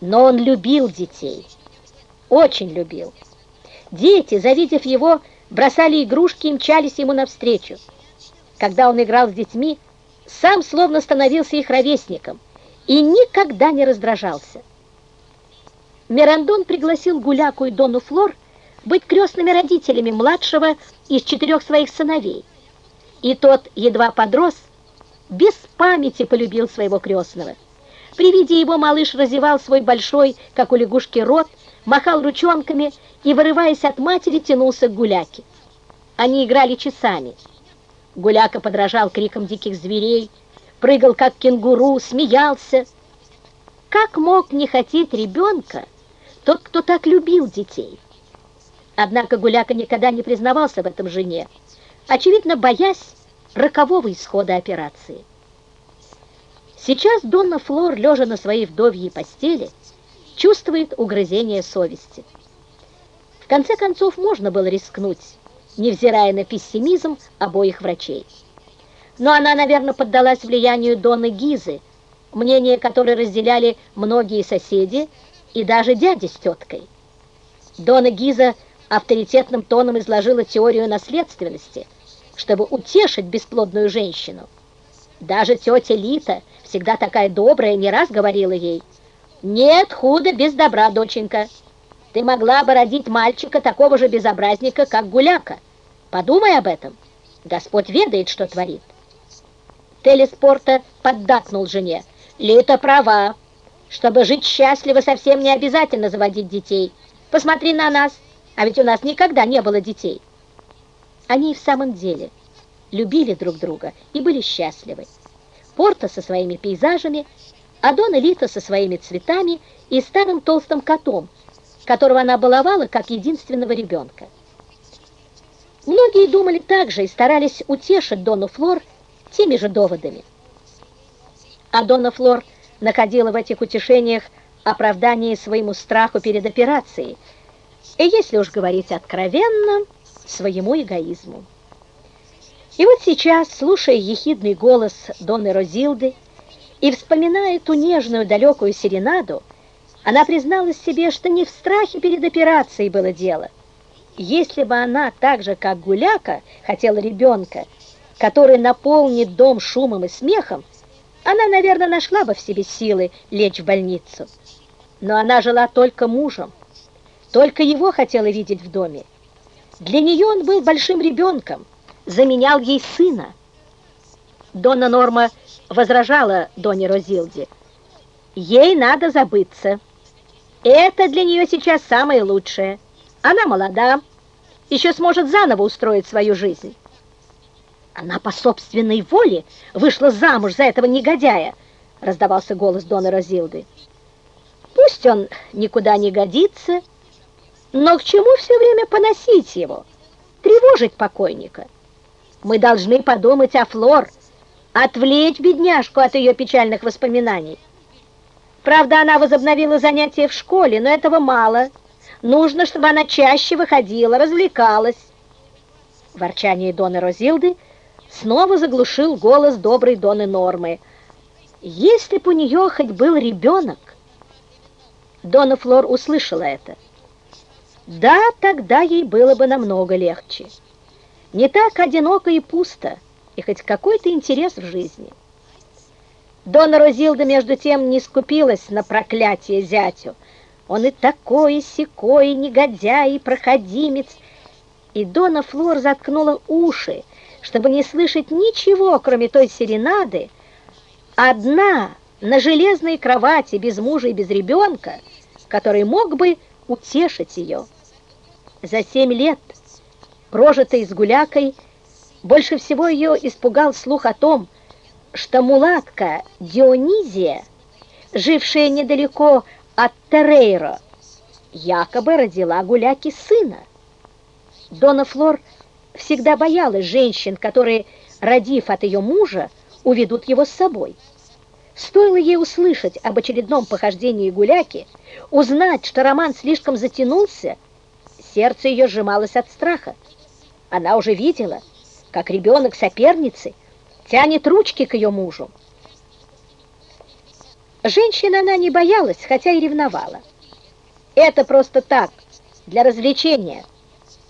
Но он любил детей, очень любил. Дети, завидев его, бросали игрушки и мчались ему навстречу. Когда он играл с детьми, сам словно становился их ровесником и никогда не раздражался. Мирандон пригласил Гуляку и Дону Флор быть крестными родителями младшего из четырех своих сыновей. И тот, едва подрос, без памяти полюбил своего крестного. При виде его малыш разевал свой большой, как у лягушки, рот, махал ручонками и, вырываясь от матери, тянулся к Гуляке. Они играли часами. Гуляка подражал крикам диких зверей, прыгал, как кенгуру, смеялся. Как мог не хотеть ребенка тот, кто так любил детей? Однако Гуляка никогда не признавался в этом жене, очевидно, боясь рокового исхода операции. Сейчас Донна Флор, лежа на своей вдовьей постели, чувствует угрызение совести. В конце концов, можно было рискнуть, невзирая на пессимизм обоих врачей. Но она, наверное, поддалась влиянию Донны Гизы, мнение которой разделяли многие соседи и даже дяди с теткой. Дона Гиза авторитетным тоном изложила теорию наследственности, чтобы утешить бесплодную женщину. Даже тетя Лита, всегда такая добрая, не раз говорила ей, «Нет худа без добра, доченька. Ты могла бы родить мальчика такого же безобразника, как Гуляка. Подумай об этом. Господь ведает, что творит». Телеспорта поддакнул жене. «Лита права. Чтобы жить счастливо, совсем не обязательно заводить детей. Посмотри на нас». А ведь у нас никогда не было детей. Они в самом деле любили друг друга и были счастливы. Порта со своими пейзажами, а Дона Лита со своими цветами и старым толстым котом, которого она баловала как единственного ребенка. Многие думали так же и старались утешить Дону Флор теми же доводами. А Дона Флор находила в этих утешениях оправдание своему страху перед операцией – и, если уж говорить откровенно, своему эгоизму. И вот сейчас, слушая ехидный голос Доны Розилды и вспоминая ту нежную далекую серенаду, она призналась себе, что не в страхе перед операцией было дело. Если бы она, так же как Гуляка, хотела ребенка, который наполнит дом шумом и смехом, она, наверное, нашла бы в себе силы лечь в больницу. Но она жила только мужем, только его хотела видеть в доме. Для нее он был большим ребенком, заменял ей сына. Дона Норма возражала Доне Розилде. Ей надо забыться. Это для нее сейчас самое лучшее. Она молода, еще сможет заново устроить свою жизнь. Она по собственной воле вышла замуж за этого негодяя, раздавался голос Дона Розилды. Пусть он никуда не годится, но к чему все время поносить его, тревожить покойника? Мы должны подумать о Флор, отвлечь бедняжку от ее печальных воспоминаний. Правда, она возобновила занятия в школе, но этого мало. Нужно, чтобы она чаще выходила, развлекалась. Ворчание Доны Розилды снова заглушил голос доброй Доны Нормы. Если бы у нее хоть был ребенок... Дона Флор услышала это. Да, тогда ей было бы намного легче. Не так одиноко и пусто, и хоть какой-то интерес в жизни. Дона Розилда, между тем, не скупилась на проклятие зятю. Он и такой, и сякой, и негодяй, и проходимец. И Дона Флор заткнула уши, чтобы не слышать ничего, кроме той серенады, одна на железной кровати без мужа и без ребенка, который мог бы утешить ее. За семь лет, прожитой с гулякой, больше всего ее испугал слух о том, что мулатка Дионизия, жившая недалеко от Терейро, якобы родила гуляки сына. Дона Флор всегда боялась женщин, которые, родив от ее мужа, уведут его с собой. Стоило ей услышать об очередном похождении гуляки, узнать, что роман слишком затянулся, Сердце ее сжималось от страха. Она уже видела, как ребенок соперницы тянет ручки к ее мужу. Женщин она не боялась, хотя и ревновала. Это просто так, для развлечения –